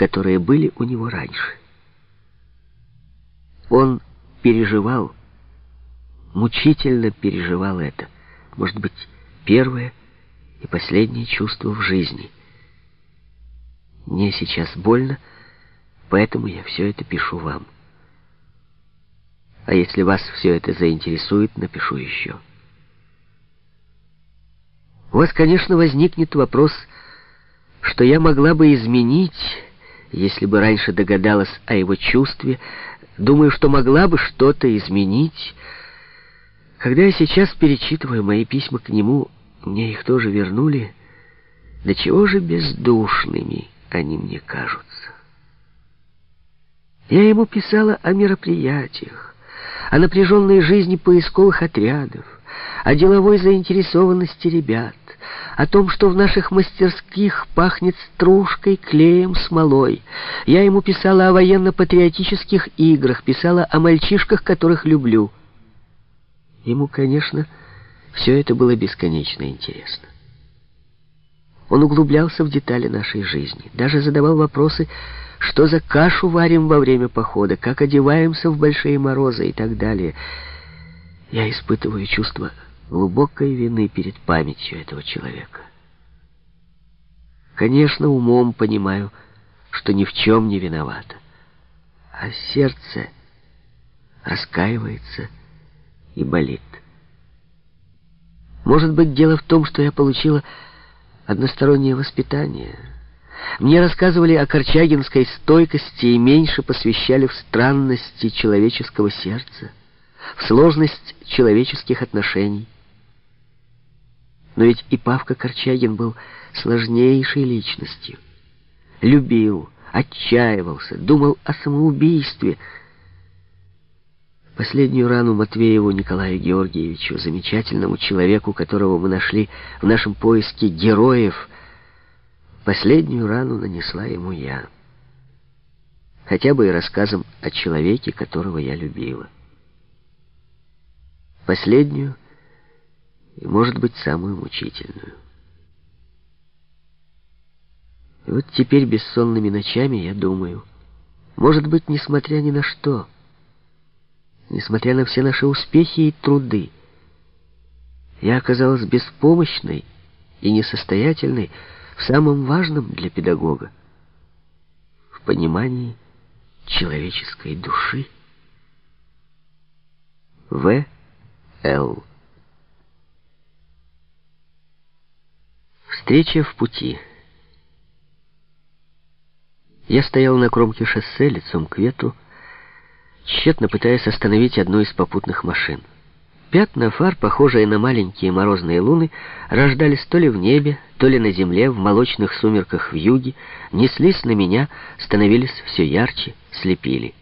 которые были у него раньше. Он переживал, мучительно переживал это, может быть, первое и последнее чувство в жизни. Мне сейчас больно, поэтому я все это пишу вам. А если вас все это заинтересует, напишу еще. У вас, конечно, возникнет вопрос, что я могла бы изменить, если бы раньше догадалась о его чувстве, думаю, что могла бы что-то изменить. Когда я сейчас перечитываю мои письма к нему, мне их тоже вернули. До чего же бездушными они мне кажутся. Я ему писала о мероприятиях, о напряженной жизни поисковых отрядов, о деловой заинтересованности ребят, о том, что в наших мастерских пахнет стружкой, клеем, смолой. Я ему писала о военно-патриотических играх, писала о мальчишках, которых люблю. Ему, конечно, все это было бесконечно интересно. Он углублялся в детали нашей жизни, даже задавал вопросы, что за кашу варим во время похода, как одеваемся в большие морозы и так далее. Я испытываю чувство глубокой вины перед памятью этого человека. Конечно, умом понимаю, что ни в чем не виновата, а сердце раскаивается и болит. Может быть, дело в том, что я получила одностороннее воспитание. Мне рассказывали о корчагинской стойкости и меньше посвящали в странности человеческого сердца, в сложность человеческих отношений. Но ведь и Павка Корчагин был сложнейшей личностью. Любил, отчаивался, думал о самоубийстве — Последнюю рану Матвееву Николаю Георгиевичу, замечательному человеку, которого мы нашли в нашем поиске героев, последнюю рану нанесла ему я. Хотя бы и рассказом о человеке, которого я любила. Последнюю и, может быть, самую мучительную. И вот теперь бессонными ночами я думаю, может быть, несмотря ни на что, несмотря на все наши успехи и труды. Я оказалась беспомощной и несостоятельной в самом важном для педагога — в понимании человеческой души. В. Л. Встреча в пути. Я стоял на кромке шоссе лицом к ветру, тщетно пытаясь остановить одну из попутных машин. Пятна фар, похожие на маленькие морозные луны, рождались то ли в небе, то ли на земле, в молочных сумерках в юге, неслись на меня, становились все ярче, слепили.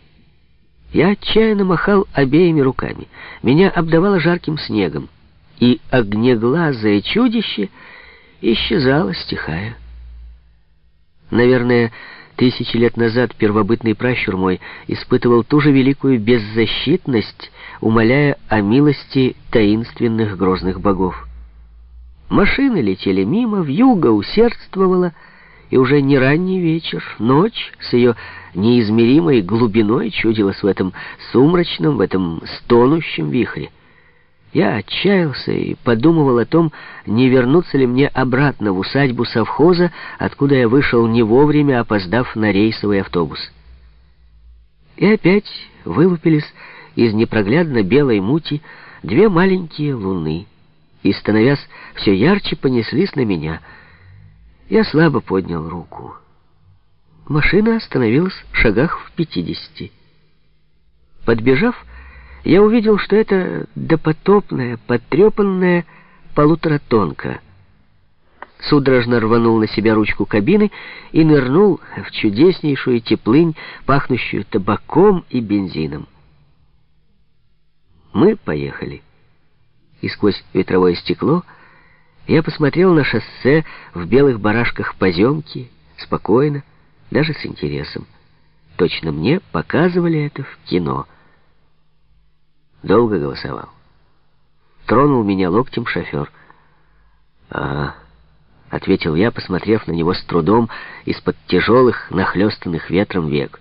Я отчаянно махал обеими руками. Меня обдавало жарким снегом, и огнеглазое чудище исчезало, стихая. Наверное, Тысячи лет назад первобытный пращур мой испытывал ту же великую беззащитность, умоляя о милости таинственных грозных богов. Машины летели мимо, вьюга усердствовала, и уже не ранний вечер, ночь с ее неизмеримой глубиной чудилась в этом сумрачном, в этом стонущем вихре. Я отчаялся и подумывал о том, не вернуться ли мне обратно в усадьбу совхоза, откуда я вышел не вовремя, опоздав на рейсовый автобус. И опять вылупились из непроглядно белой мути две маленькие луны, и, становясь все ярче, понеслись на меня. Я слабо поднял руку. Машина остановилась в шагах в пятидесяти. Подбежав, я увидел, что это допотопная, потрепанная полуторатонка. Судорожно рванул на себя ручку кабины и нырнул в чудеснейшую теплынь, пахнущую табаком и бензином. Мы поехали. И сквозь ветровое стекло я посмотрел на шоссе в белых барашках поземки, спокойно, даже с интересом. Точно мне показывали это в кино — Долго голосовал. Тронул меня локтем шофер. А, — ответил я, посмотрев на него с трудом из-под тяжелых, нахлестанных ветром век.